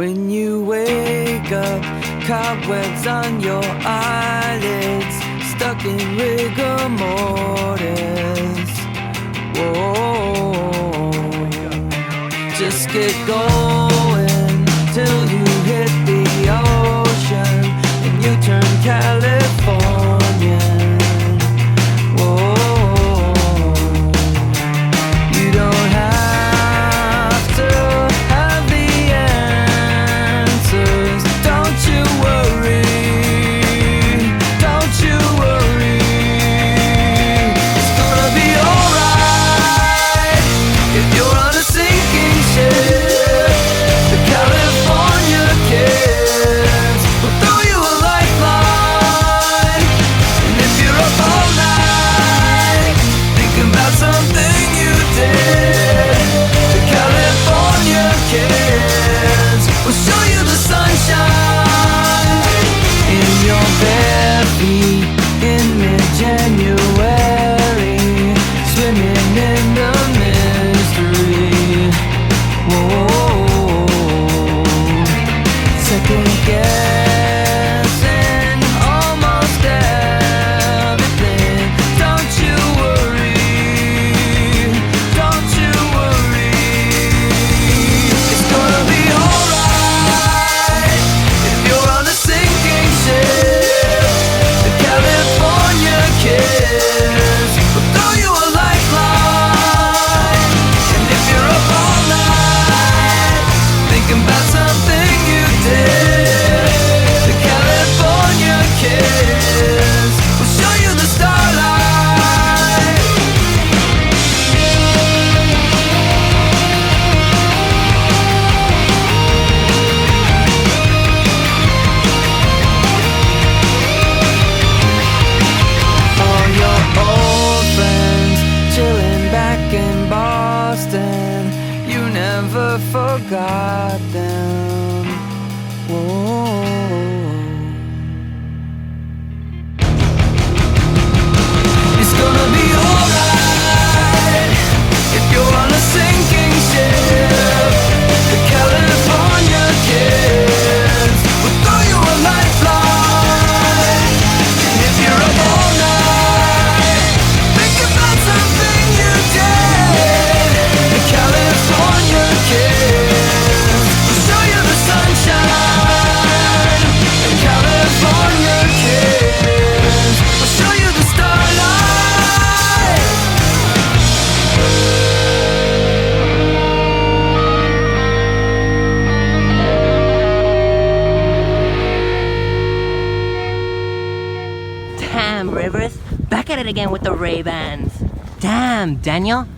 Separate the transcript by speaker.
Speaker 1: When you wake up, cobwebs on your eyelids, stuck in rigor mortis. Whoa. Just get going till you hit the ocean and you turn callous. never forgot them. Whoa.
Speaker 2: Damn, Rivers. Back at it again with the Ray-Bans. Damn, Daniel.